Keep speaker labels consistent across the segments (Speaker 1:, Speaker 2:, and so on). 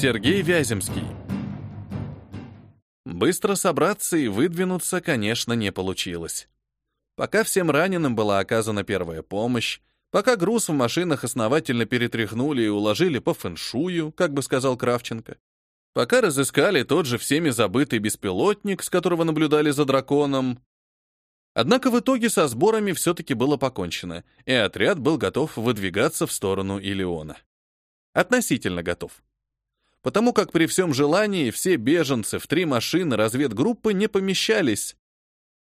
Speaker 1: Сергей Вяземский. Быстро собраться и выдвинуться, конечно, не получилось. Пока всем раненым была оказана первая помощь, пока груз в машинах основательно перетряхнули и уложили по фэншую, как бы сказал Кравченко, пока разыскали тот же всеми забытый беспилотник, с которого наблюдали за драконом. Однако в итоге со сборами все-таки было покончено, и отряд был готов выдвигаться в сторону Илеона. Относительно готов. Потому как при всем желании все беженцы в три машины разведгруппы не помещались.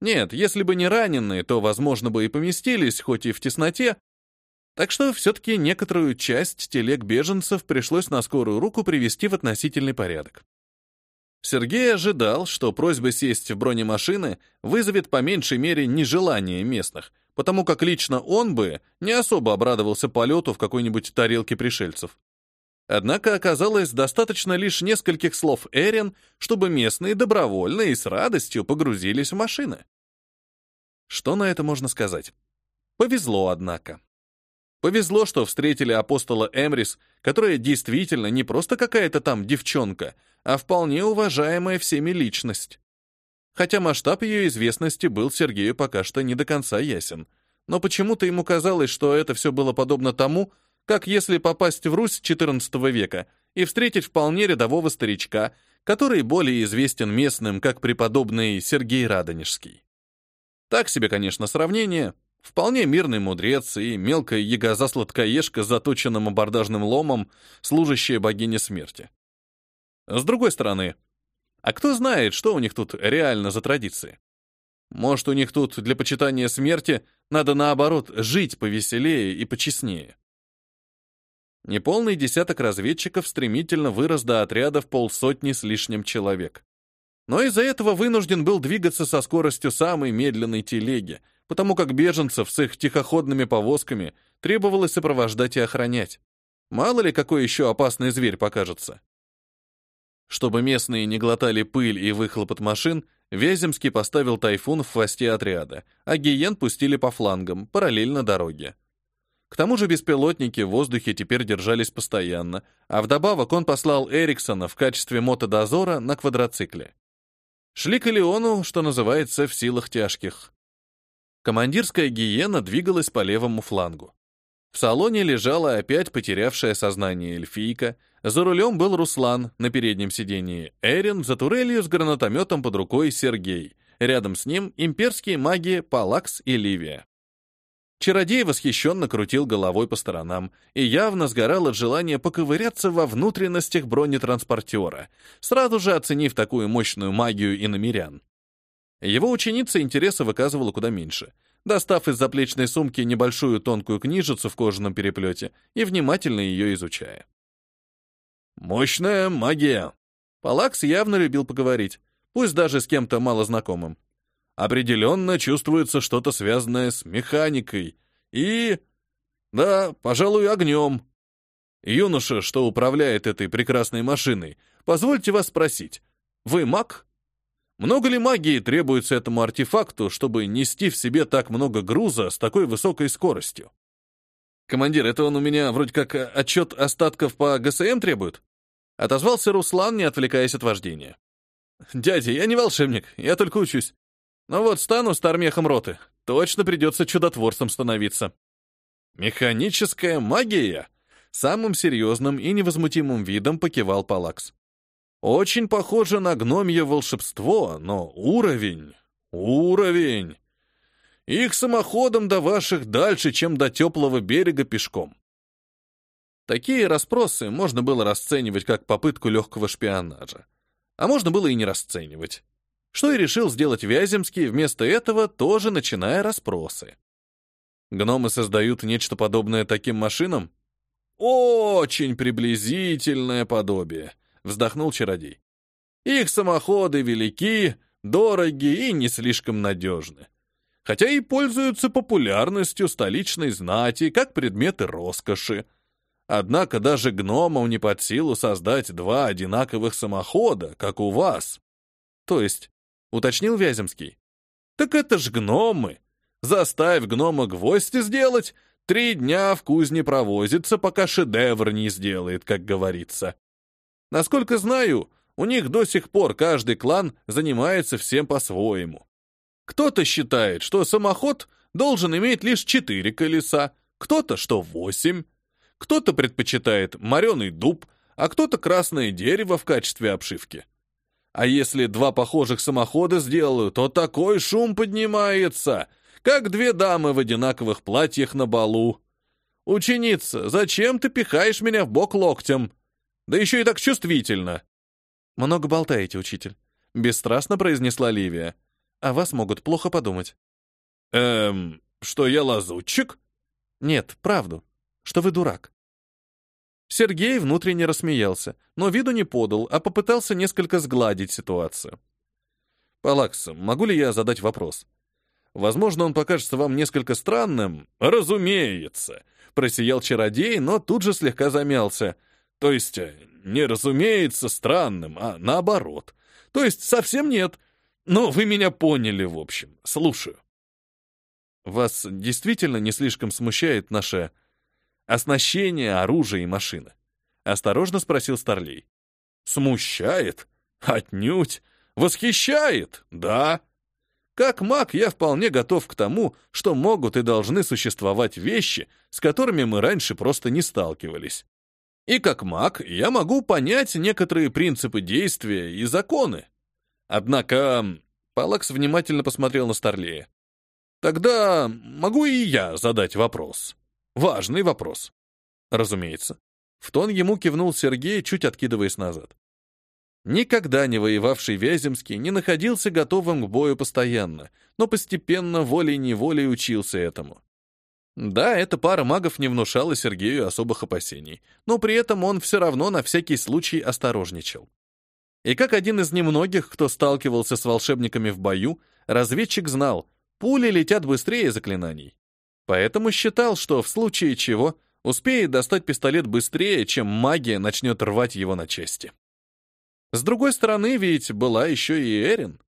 Speaker 1: Нет, если бы не раненые, то, возможно, бы и поместились, хоть и в тесноте, так что все-таки некоторую часть телег беженцев пришлось на скорую руку привести в относительный порядок. Сергей ожидал, что просьба сесть в бронемашины вызовет по меньшей мере нежелание местных, потому как лично он бы не особо обрадовался полету в какой-нибудь тарелке пришельцев. Однако оказалось достаточно лишь нескольких слов Эрин, чтобы местные добровольно и с радостью погрузились в машины. Что на это можно сказать? Повезло, однако. Повезло, что встретили апостола Эмрис, которая действительно не просто какая-то там девчонка, а вполне уважаемая всеми личность. Хотя масштаб ее известности был Сергею пока что не до конца ясен. Но почему-то ему казалось, что это все было подобно тому, как если попасть в Русь XIV века и встретить вполне рядового старичка, который более известен местным как преподобный Сергей Радонежский. Так себе, конечно, сравнение, Вполне мирный мудрец и мелкая ягоза-сладкоежка с заточенным абордажным ломом, служащая богине смерти. С другой стороны, а кто знает, что у них тут реально за традиции? Может, у них тут для почитания смерти надо, наоборот, жить повеселее и почестнее? Неполный десяток разведчиков стремительно вырос до отряда в полсотни с лишним человек. Но из-за этого вынужден был двигаться со скоростью самой медленной телеги — потому как беженцев с их тихоходными повозками требовалось сопровождать и охранять. Мало ли, какой еще опасный зверь покажется. Чтобы местные не глотали пыль и выхлоп от машин, Вяземский поставил тайфун в хвосте отряда, а гиен пустили по флангам, параллельно дороге. К тому же беспилотники в воздухе теперь держались постоянно, а вдобавок он послал Эриксона в качестве мотодозора на квадроцикле. Шли к Леону, что называется, в силах тяжких. Командирская гиена двигалась по левому флангу. В салоне лежала опять потерявшая сознание эльфийка, за рулем был Руслан, на переднем сидении Эрин, за турелью с гранатометом под рукой Сергей, рядом с ним имперские маги Палакс и Ливия. Чародей восхищенно крутил головой по сторонам и явно сгорал от желания поковыряться во внутренностях бронетранспортера, сразу же оценив такую мощную магию и намерян. Его ученица интереса выказывала куда меньше, достав из заплечной сумки небольшую тонкую книжицу в кожаном переплете и внимательно ее изучая. «Мощная магия!» Палакс явно любил поговорить, пусть даже с кем-то малознакомым. Определенно чувствуется что-то связанное с механикой и... Да, пожалуй, огнем. Юноша, что управляет этой прекрасной машиной, позвольте вас спросить, вы маг? Много ли магии требуется этому артефакту, чтобы нести в себе так много груза с такой высокой скоростью? Командир, это он у меня вроде как э, отчет остатков по ГСМ требует? Отозвался Руслан, не отвлекаясь от вождения. Дядя, я не волшебник, я только учусь. Но вот стану стармехом роты, точно придется чудотворцем становиться. Механическая магия? Самым серьезным и невозмутимым видом покивал Палакс. Очень похоже на гномье волшебство, но уровень... Уровень! Их самоходом до ваших дальше, чем до теплого берега пешком. Такие расспросы можно было расценивать как попытку легкого шпионажа. А можно было и не расценивать. Что и решил сделать Вяземский, вместо этого тоже начиная расспросы. Гномы создают нечто подобное таким машинам? Очень приблизительное подобие — вздохнул чародей. Их самоходы велики, дороги и не слишком надежны. Хотя и пользуются популярностью столичной знати, как предметы роскоши. Однако даже гномам не под силу создать два одинаковых самохода, как у вас. То есть, уточнил Вяземский. Так это ж гномы. Заставь гнома гвозди сделать, три дня в кузне провозится, пока шедевр не сделает, как говорится. Насколько знаю, у них до сих пор каждый клан занимается всем по-своему. Кто-то считает, что самоход должен иметь лишь четыре колеса, кто-то, что восемь. Кто-то предпочитает мореный дуб, а кто-то красное дерево в качестве обшивки. А если два похожих самохода сделаю, то такой шум поднимается, как две дамы в одинаковых платьях на балу. Ученица, зачем ты пихаешь меня в бок локтем? Да еще и так чувствительно.
Speaker 2: Много болтаете, учитель, бесстрастно произнесла Ливия. А вас могут плохо подумать.
Speaker 1: Эм, что я лазутчик?
Speaker 2: Нет, правду, что вы дурак. Сергей внутренне рассмеялся, но виду не подал, а попытался несколько сгладить ситуацию.
Speaker 1: «Палакс, могу ли я задать вопрос? Возможно, он покажется вам несколько странным». «Разумеется!» — просиял чародей, но тут же слегка замялся. «То есть, э, не разумеется странным, а наоборот. То есть, совсем нет. Но вы меня поняли, в общем. Слушаю».
Speaker 2: «Вас действительно не слишком смущает наше Оснащение, оружие и машины. Осторожно спросил Старлей.
Speaker 1: Смущает? Отнюдь. Восхищает? Да. Как маг я вполне готов к тому, что могут и должны существовать вещи, с которыми мы раньше просто не сталкивались. И как маг я могу понять некоторые принципы действия и законы. Однако Палакс внимательно посмотрел на Старлея. Тогда могу и я задать вопрос. Важный вопрос. Разумеется. В тон ему кивнул Сергей, чуть откидываясь назад. Никогда не воевавший Вяземский не находился готовым к бою постоянно, но постепенно волей-неволей учился этому. Да, эта пара магов не внушала Сергею особых опасений, но при этом он все равно на всякий случай осторожничал. И как один из немногих, кто сталкивался с волшебниками в бою, разведчик знал, пули летят быстрее заклинаний. Поэтому считал, что в случае чего успеет достать пистолет быстрее, чем магия начнет рвать его на части. С другой стороны, ведь была еще и Эрин.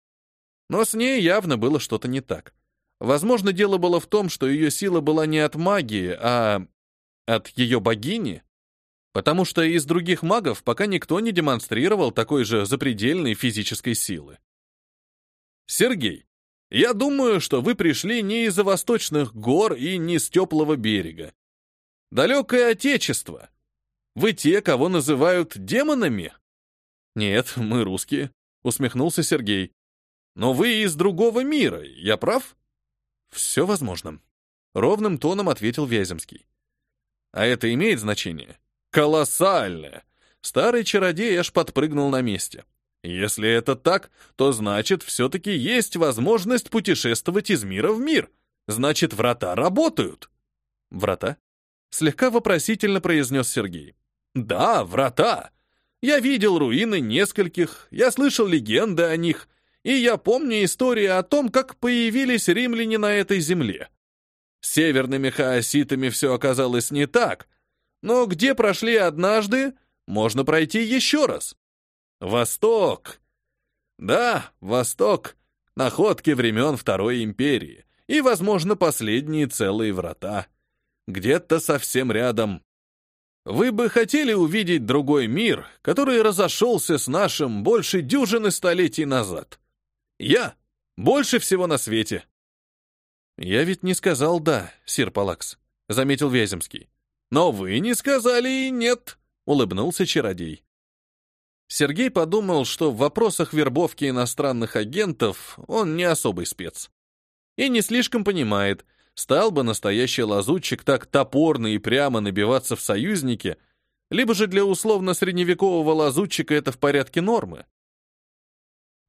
Speaker 1: Но с ней явно было что-то не так. Возможно, дело было в том, что ее сила была не от магии, а от ее богини, потому что из других магов пока никто не демонстрировал такой же запредельной физической силы. Сергей, я думаю, что вы пришли не из-за восточных гор и не с теплого берега. Далекое отечество. Вы те, кого называют демонами? Нет, мы русские, усмехнулся Сергей. Но вы из другого мира, я прав? Все возможно. Ровным тоном ответил Вяземский. А это имеет значение? Колоссальное. Старый чародей аж подпрыгнул на месте. Если это так, то значит, все-таки есть возможность путешествовать из мира в мир. Значит, врата работают. Врата? Слегка вопросительно произнес Сергей. Да, врата. Я видел руины нескольких, я слышал легенды о них, и я помню истории о том, как появились римляне на этой земле. С северными хаоситами все оказалось не так, но где прошли однажды, можно пройти еще раз. Восток! Да, Восток — находки времен Второй империи и, возможно, последние целые врата. Где-то совсем рядом. Вы бы хотели увидеть другой мир, который разошелся с нашим больше дюжины столетий назад. Я — больше всего на свете.
Speaker 2: Я ведь не сказал «да», сир Палакс, — заметил Вяземский.
Speaker 1: Но вы не сказали и «нет», — улыбнулся чародей.
Speaker 2: Сергей подумал, что в вопросах вербовки иностранных агентов он не особый спец. И не слишком понимает, стал бы настоящий лазутчик так топорно и прямо набиваться в союзники, либо же для условно-средневекового лазутчика это в порядке нормы.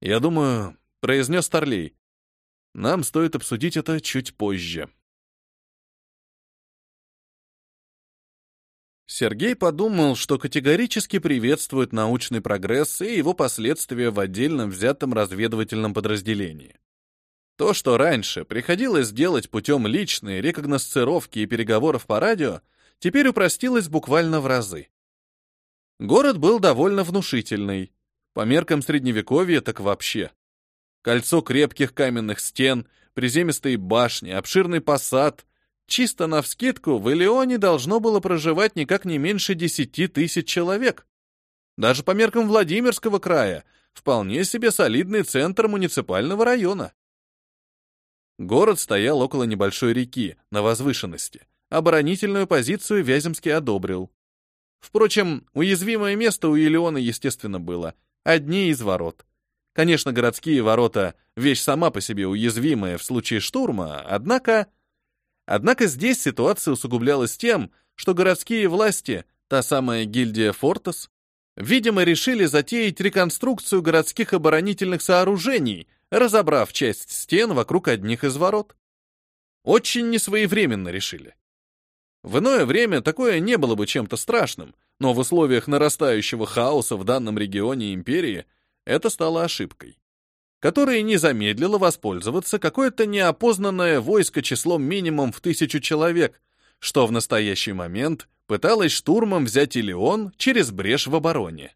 Speaker 2: «Я думаю», — произнес Старлей, — «нам стоит обсудить это чуть позже». Сергей подумал, что категорически приветствует научный прогресс и его последствия в отдельном взятом разведывательном подразделении. То, что раньше приходилось делать путем личной рекогносцировки и переговоров по радио, теперь упростилось буквально в разы. Город был довольно внушительный, по меркам средневековья так вообще. Кольцо крепких каменных стен, приземистые башни, обширный посад, Чисто навскидку в Элеоне должно было проживать никак не меньше десяти тысяч человек.
Speaker 1: Даже по меркам Владимирского края вполне себе солидный центр муниципального района. Город стоял около небольшой реки, на возвышенности. Оборонительную позицию Вяземский одобрил. Впрочем, уязвимое место у Елеона, естественно, было. Одни из ворот. Конечно, городские ворота — вещь сама по себе уязвимая в случае штурма, однако... Однако здесь ситуация усугублялась тем, что городские власти, та самая гильдия Фортес, видимо, решили затеять реконструкцию городских оборонительных сооружений, разобрав часть стен вокруг одних из ворот. Очень несвоевременно решили. В иное время такое не было бы чем-то страшным, но в условиях нарастающего хаоса в данном регионе империи это стало ошибкой, которой не замедлило воспользоваться какое-то неопознанное войско числом минимум в тысячу человек, что в настоящий момент пыталось штурмом взять Илеон через брешь в обороне.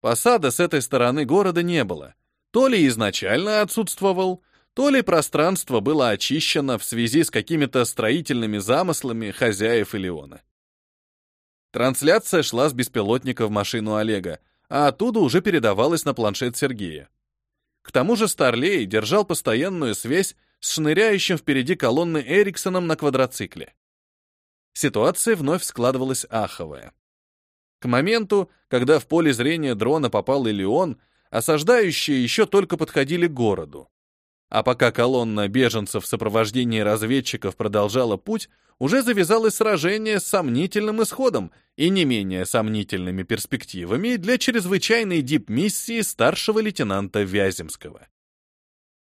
Speaker 1: Посада с этой стороны города не было. То ли изначально отсутствовал, то ли пространство было очищено в связи с какими-то строительными замыслами хозяев Илеона. Трансляция шла с беспилотника в машину Олега, а оттуда уже передавалась на планшет Сергея. К тому же Старлей держал постоянную связь с шныряющим впереди колонны Эриксоном на квадроцикле. Ситуация вновь складывалась аховая. К моменту, когда в поле зрения дрона попал Илеон, осаждающие еще только подходили к городу. А пока колонна беженцев в сопровождении разведчиков продолжала путь, уже завязалось сражение с сомнительным исходом и не менее сомнительными перспективами для чрезвычайной дип-миссии старшего лейтенанта Вяземского.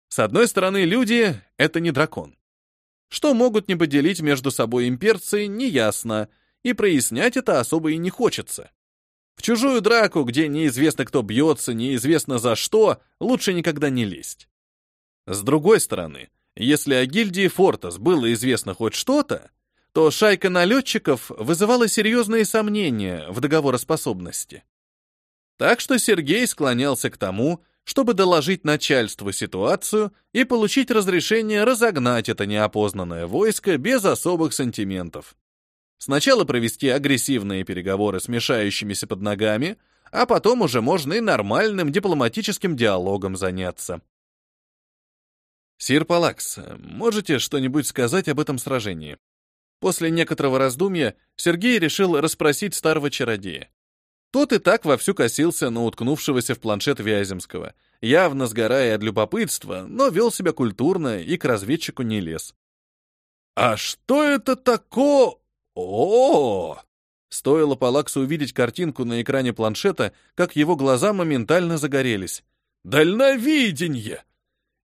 Speaker 1: С одной стороны, люди — это не дракон. Что могут не поделить между собой имперцы, неясно, и прояснять это особо и не хочется. В чужую драку, где неизвестно кто бьется, неизвестно за что, лучше никогда не лезть. С другой стороны, если о гильдии Фортас было известно хоть что-то, то шайка налетчиков вызывала серьезные сомнения в договороспособности. Так что Сергей склонялся к тому, чтобы доложить начальству ситуацию и получить разрешение разогнать это неопознанное войско без особых сантиментов. Сначала провести агрессивные переговоры с мешающимися под ногами, а потом уже можно и нормальным дипломатическим диалогом заняться. «Сир Палакс, можете что-нибудь сказать об этом сражении?» После некоторого раздумья Сергей решил расспросить старого чародея. Тот и так вовсю косился на уткнувшегося в планшет Вяземского, явно сгорая от любопытства, но вел себя культурно и к разведчику не лез. «А что это такое? о, Стоило Палаксу увидеть картинку на экране планшета, как его глаза моментально загорелись. «Дальновидение!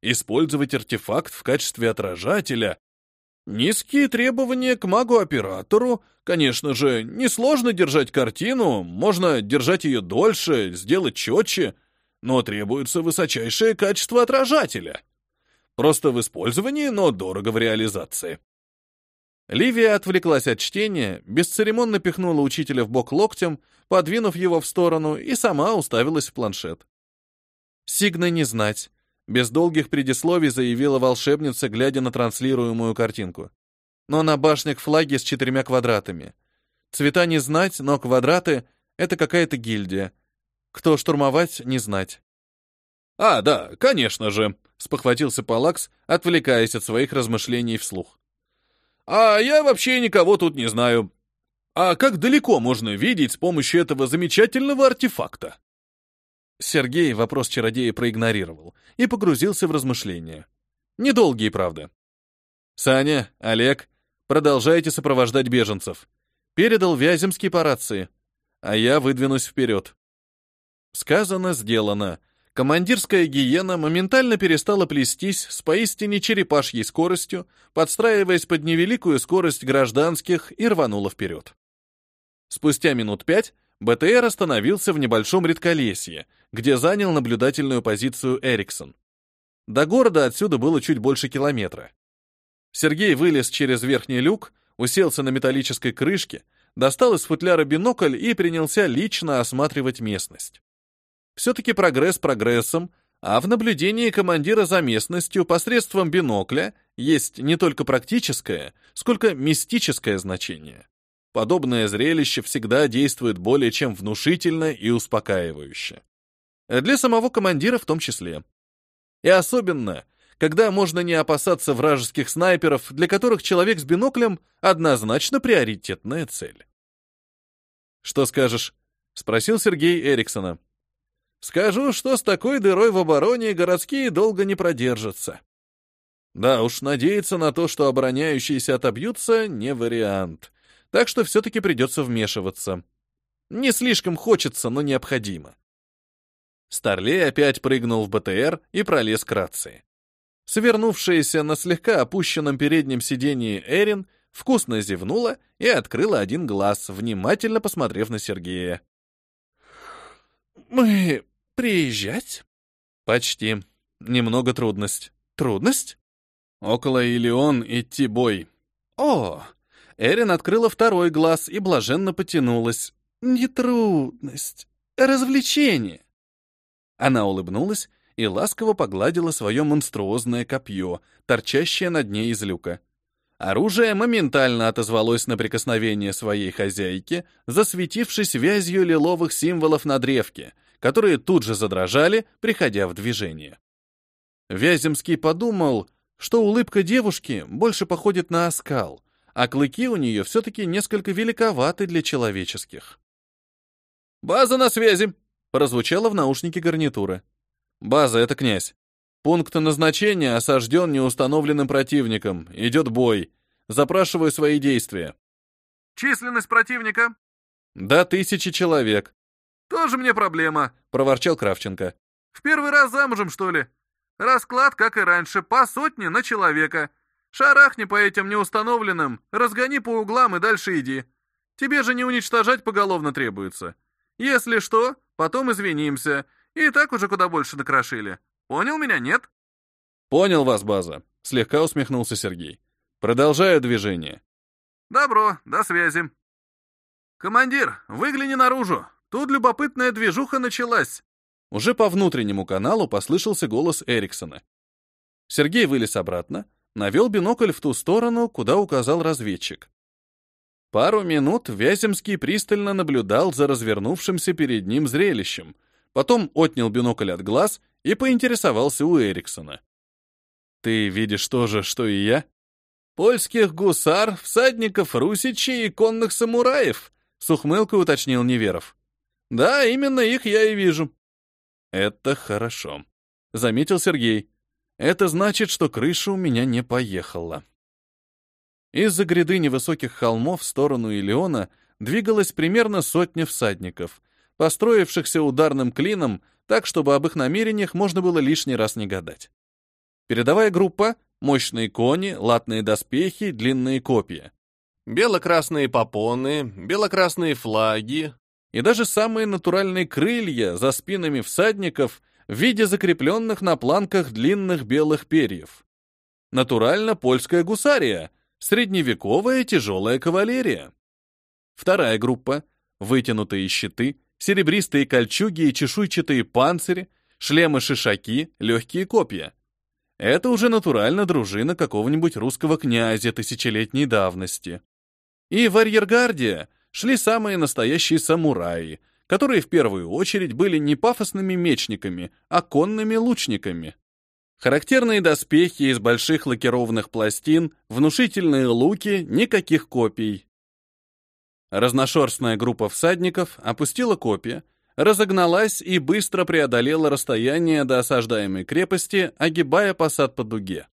Speaker 1: Использовать артефакт в качестве отражателя. Низкие требования к магу-оператору. Конечно же, несложно держать картину, можно держать ее дольше, сделать четче, но требуется высочайшее качество отражателя. Просто в использовании, но дорого в реализации. Ливия отвлеклась от чтения, бесцеремонно пихнула учителя в бок локтем, подвинув его в сторону, и сама уставилась в планшет. Сигна не знать. Без долгих предисловий заявила волшебница, глядя на транслируемую картинку. Но на башнях флаги с четырьмя квадратами. Цвета не знать, но квадраты — это какая-то гильдия. Кто штурмовать, не знать. «А, да, конечно же», — спохватился Палакс, отвлекаясь от своих размышлений вслух. «А я вообще никого тут не знаю. А как далеко можно видеть с помощью этого замечательного артефакта?» Сергей вопрос чародея проигнорировал и погрузился в размышления. Недолгие, правда. «Саня, Олег, продолжайте сопровождать беженцев», — передал Вяземский по рации, а я выдвинусь вперед. Сказано, сделано. Командирская гиена моментально перестала плестись с поистине черепашьей скоростью, подстраиваясь под невеликую скорость гражданских и рванула вперед. Спустя минут пять БТР остановился в небольшом редколесье, где занял наблюдательную позицию Эриксон. До города отсюда было чуть больше километра. Сергей вылез через верхний люк, уселся на металлической крышке, достал из футляра бинокль и принялся лично осматривать местность. Все-таки прогресс прогрессом, а в наблюдении командира за местностью посредством бинокля есть не только практическое, сколько мистическое значение. подобное зрелище всегда действует более чем внушительно и успокаивающе. Для самого командира в том числе. И особенно, когда можно не опасаться вражеских снайперов, для которых человек с биноклем однозначно приоритетная цель. «Что скажешь?» — спросил Сергей Эриксона. «Скажу, что с такой дырой в обороне городские долго не продержатся. Да уж, надеяться на то, что обороняющиеся отобьются, не вариант. Так что все-таки придется вмешиваться. Не слишком хочется, но необходимо. Старлей опять прыгнул в БТР и пролез к рации. Свернувшаяся на слегка опущенном переднем сидении Эрин вкусно зевнула и открыла один глаз, внимательно посмотрев на Сергея. «Мы приезжать?» «Почти. Немного трудность». «Трудность?» Около Илион идти бой. О! Эрин открыла второй глаз и блаженно потянулась. Не трудность, развлечение. Она улыбнулась и ласково погладила свое монструозное копье, торчащее над ней из люка. Оружие моментально отозвалось на прикосновение своей хозяйки, засветившись вязью лиловых символов на древке, которые тут же задрожали, приходя в движение. Вяземский подумал, что улыбка девушки больше походит на оскал, а клыки у нее все-таки несколько великоваты для человеческих. «База на связи!» — прозвучало в наушнике гарнитуры. «База — это князь. Пункт назначения осажден неустановленным противником. Идет бой. Запрашиваю свои действия». «Численность противника?» «До тысячи человек». «Тоже мне проблема», — проворчал Кравченко. «В первый раз замужем, что ли? Расклад, как и раньше, по сотне на человека. Шарахни по этим неустановленным, разгони по углам и дальше иди. Тебе же не уничтожать поголовно требуется. Если что, потом извинимся. И так уже куда больше накрошили. Понял меня, нет? Понял вас, база, слегка усмехнулся Сергей. Продолжаю движение. Добро, до связи. Командир, выгляни наружу. Тут любопытная движуха началась. Уже по внутреннему каналу послышался голос Эриксона. Сергей вылез обратно, навел бинокль в ту сторону, куда указал разведчик. Пару минут Вяземский пристально наблюдал за развернувшимся перед ним зрелищем, потом отнял бинокль от глаз и поинтересовался у Эриксона. «Ты видишь то же, что и я?» «Польских гусар, всадников русичей и конных самураев», — с ухмылкой уточнил Неверов. «Да, именно их я и вижу. «Это хорошо», — заметил Сергей. «Это значит, что крыша у меня не поехала». Из-за гряды невысоких холмов в сторону Илеона двигалась примерно сотня всадников, построившихся ударным клином так, чтобы об их намерениях можно было лишний раз не гадать. Передовая группа — мощные кони, латные доспехи, длинные копья. Бело-красные попоны, бело-красные флаги, и даже самые натуральные крылья за спинами всадников в виде закрепленных на планках длинных белых перьев. Натурально польская гусария, средневековая тяжелая кавалерия. Вторая группа — вытянутые щиты, серебристые кольчуги и чешуйчатые панцири, шлемы-шишаки, легкие копья. Это уже натурально дружина какого-нибудь русского князя тысячелетней давности. И в арьергардия — шли самые настоящие самураи, которые в первую очередь были не пафосными мечниками, а конными лучниками. Характерные доспехи из больших лакированных пластин, внушительные луки, никаких копий. Разношерстная группа всадников опустила копья, разогналась и быстро преодолела расстояние до осаждаемой крепости, огибая посад по дуге.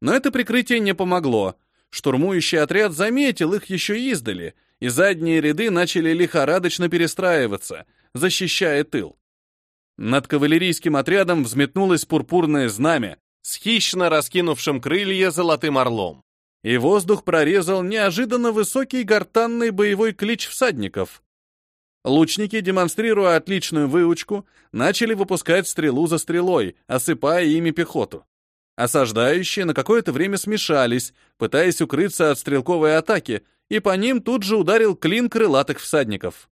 Speaker 1: Но это прикрытие не помогло. Штурмующий отряд заметил их еще издали и задние ряды начали лихорадочно перестраиваться, защищая тыл. Над кавалерийским отрядом взметнулось пурпурное знамя с хищно раскинувшим крылья золотым орлом. И воздух прорезал неожиданно высокий гортанный боевой клич всадников. Лучники, демонстрируя отличную выучку, начали выпускать стрелу за стрелой, осыпая ими пехоту. Осаждающие на какое-то время смешались, пытаясь укрыться от стрелковой атаки, и по ним тут же ударил клин крылатых всадников.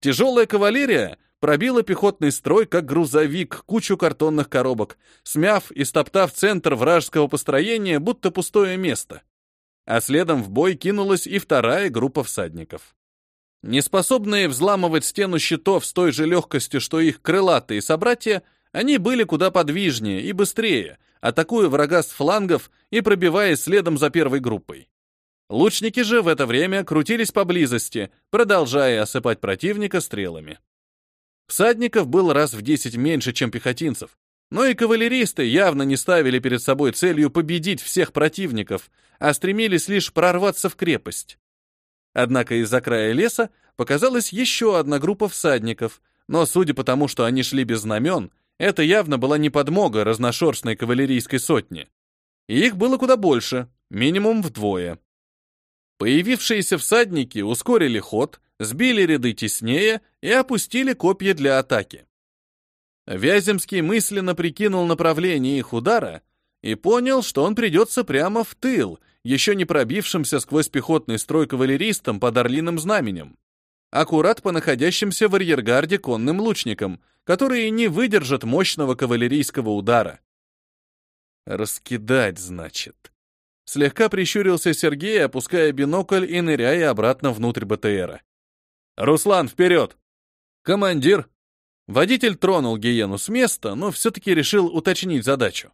Speaker 1: Тяжелая кавалерия пробила пехотный строй, как грузовик, кучу картонных коробок, смяв и стоптав центр вражеского построения, будто пустое место. а следом в бой кинулась и вторая группа всадников. Неспособные взламывать стену щитов с той же легкостью, что их крылатые собратья, они были куда подвижнее и быстрее, атакуя врага с флангов и пробиваясь следом за первой группой. Лучники же в это время крутились поблизости, продолжая осыпать противника стрелами. Всадников было раз в 10 меньше, чем пехотинцев, но и кавалеристы явно не ставили перед собой целью победить всех противников, а стремились лишь прорваться в крепость. Однако из-за края леса показалась еще одна группа всадников, но судя по тому, что они шли без знамен, это явно была не подмога разношерстной кавалерийской сотни. И их было куда больше, минимум вдвое. Появившиеся всадники ускорили ход, сбили ряды теснее и опустили копья для атаки. Вяземский мысленно прикинул направление их удара и понял, что он придется прямо в тыл, еще не пробившимся сквозь пехотный строй кавалеристам под орлиным знаменем. Аккурат по находящимся в арьергарде конным лучникам, которые не выдержат мощного кавалерийского удара. «Раскидать, значит». Слегка прищурился Сергей, опуская бинокль и ныряя обратно внутрь БТРа. «Руслан, вперед!» «Командир!» Водитель тронул Гиену с места, но все-таки решил уточнить задачу.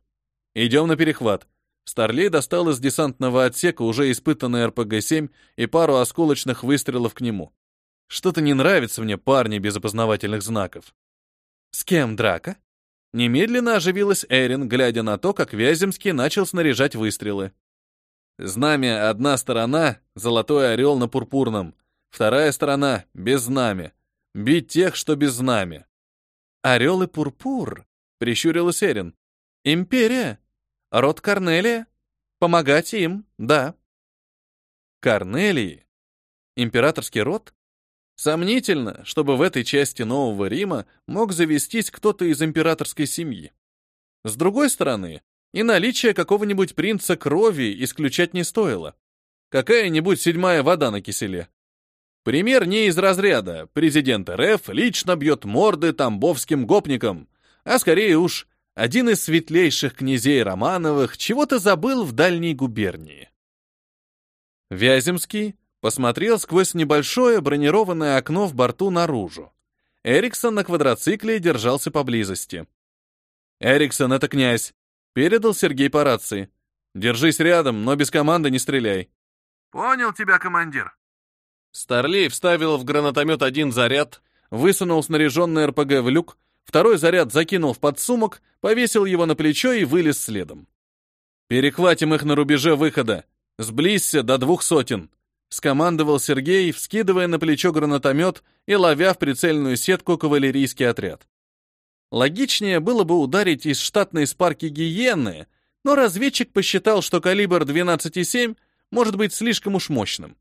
Speaker 1: «Идем на перехват». Старлей достал из десантного отсека уже испытанный РПГ-7 и пару осколочных выстрелов к нему. «Что-то не нравится мне парни без опознавательных знаков». «С кем драка?» Немедленно оживилась Эрин, глядя на то, как Вяземский начал снаряжать выстрелы. Знамя одна сторона, золотой орел на пурпурном, вторая сторона — без знамя. Бить тех, что без знамя. «Орел и пурпур», — прищурилась Эрин. «Империя. Род Корнелия. Помогать им, да». Корнелии? Императорский род? Сомнительно, чтобы в этой части Нового Рима мог завестись кто-то из императорской семьи. С другой стороны, и наличие какого-нибудь принца крови исключать не стоило. Какая-нибудь седьмая вода на киселе. Пример не из разряда «президент РФ лично бьет морды тамбовским гопникам», а скорее уж один из светлейших князей Романовых чего-то забыл в дальней губернии. Вяземский посмотрел сквозь небольшое бронированное окно в борту наружу. Эриксон на квадроцикле держался поблизости. «Эриксон, это князь!» — передал Сергей по рации. «Держись рядом, но без команды не стреляй».
Speaker 3: «Понял тебя, командир»,
Speaker 1: Старлей вставил в гранатомет один заряд, высунул снаряженный РПГ в люк, второй заряд закинул в подсумок, повесил его на плечо и вылез следом. «Перехватим их на рубеже выхода. Сблизься до двух сотен», — скомандовал Сергей, вскидывая на плечо гранатомет и ловя в прицельную сетку кавалерийский отряд. Логичнее было бы ударить из штатной спарки гиены, но разведчик посчитал, что калибр 12,7 может быть слишком уж мощным.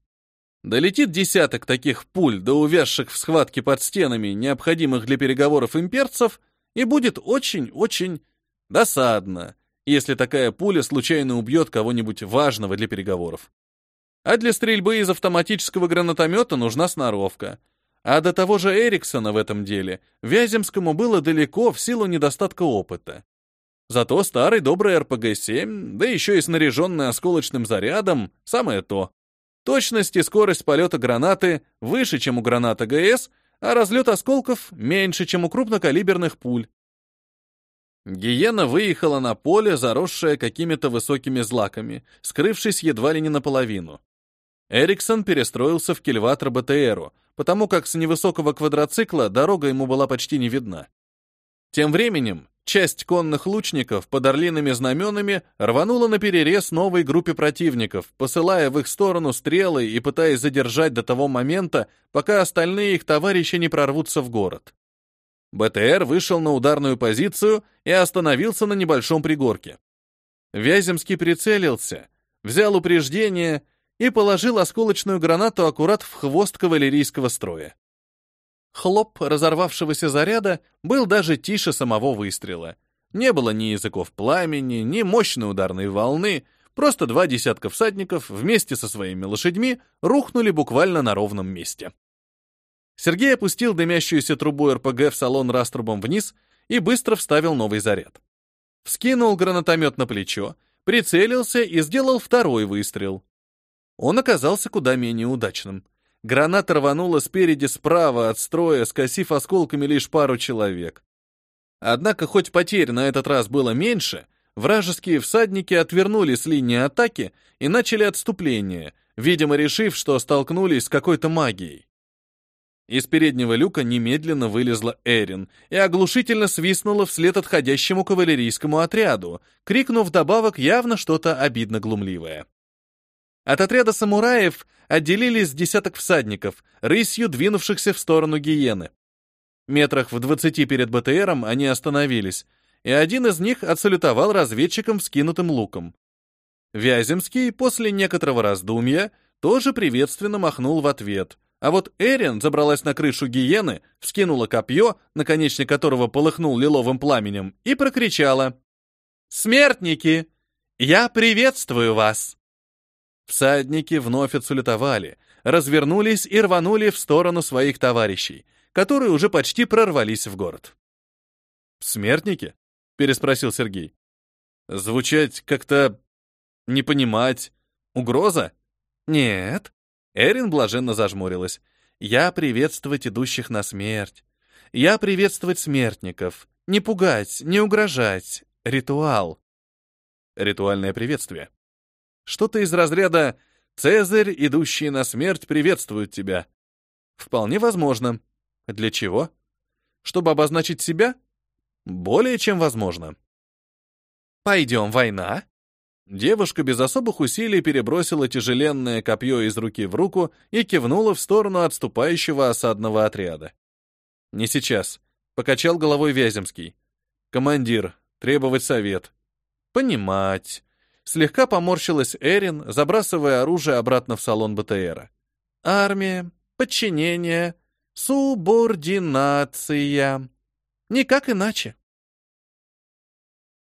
Speaker 1: Долетит десяток таких пуль, до увязших в схватке под стенами, необходимых для переговоров имперцев, и будет очень-очень досадно, если такая пуля случайно убьет кого-нибудь важного для переговоров. А для стрельбы из автоматического гранатомета нужна сноровка. А до того же Эриксона в этом деле Вяземскому было далеко в силу недостатка опыта. Зато старый добрый РПГ-7, да еще и снаряженный осколочным зарядом, самое то. Точность и скорость полета гранаты выше, чем у граната ГС, а разлет осколков меньше, чем у крупнокалиберных пуль. Гиена выехала на поле, заросшее какими-то высокими злаками, скрывшись едва ли не наполовину. Эриксон перестроился в кильватор БТРу, потому как с невысокого квадроцикла дорога ему была почти не видна. Тем временем Часть конных лучников под орлиными знаменами рванула на перерез новой группе противников, посылая в их сторону стрелы и пытаясь задержать до того момента, пока остальные их товарищи не прорвутся в город. БТР вышел на ударную позицию и остановился на небольшом пригорке. Вяземский прицелился, взял упреждение и положил осколочную гранату аккурат в хвост кавалерийского строя. Хлоп разорвавшегося заряда был даже тише самого выстрела. Не было ни языков пламени, ни мощной ударной волны, просто два десятка всадников вместе со своими лошадьми рухнули буквально на ровном месте. Сергей опустил дымящуюся трубу РПГ в салон раструбом вниз и быстро вставил новый заряд. Вскинул гранатомет на плечо, прицелился и сделал второй выстрел.
Speaker 2: он оказался куда менее удачным. Граната рванула спереди справа от строя, скосив осколками лишь пару человек. Однако, хоть потерь на этот раз было меньше, вражеские всадники отвернули с линии атаки и начали отступление, видимо, решив, что столкнулись с какой-то магией. Из переднего люка немедленно вылезла Эрин и оглушительно свистнула вслед отходящему кавалерийскому отряду, крикнув добавок явно что-то обидно-глумливое. От отряда самураев отделились десяток всадников, рысью двинувшихся в сторону гиены. Метрах в двадцати перед БТРом они остановились, и один из них отсалютовал разведчикам вскинутым луком. Вяземский после некоторого раздумья тоже приветственно махнул в ответ, а вот Эрин забралась на крышу гиены, вскинула копье, наконечник которого полыхнул лиловым пламенем, и прокричала «Смертники! Я приветствую вас!» Всадники вновь отсулетовали, развернулись и рванули в сторону своих товарищей, которые уже почти прорвались в город. «Смертники?» — переспросил Сергей. «Звучать как-то... не понимать. Угроза?» «Нет», Эрин блаженно зажмурилась. «Я приветствовать идущих на смерть. Я приветствовать смертников. Не пугать, не угрожать. Ритуал». Ритуальное приветствие. Что-то из разряда «Цезарь, идущий на смерть, приветствует тебя». Вполне возможно. Для чего? Чтобы обозначить себя? Более чем возможно. «Пойдем, война?» Девушка без особых усилий перебросила тяжеленное копье из руки в руку и кивнула в сторону отступающего осадного отряда. «Не сейчас», — покачал головой Вяземский. «Командир, требовать совет». «Понимать». Слегка поморщилась Эрин, забрасывая оружие обратно в салон БТРа. «Армия, подчинение, субординация. Никак иначе».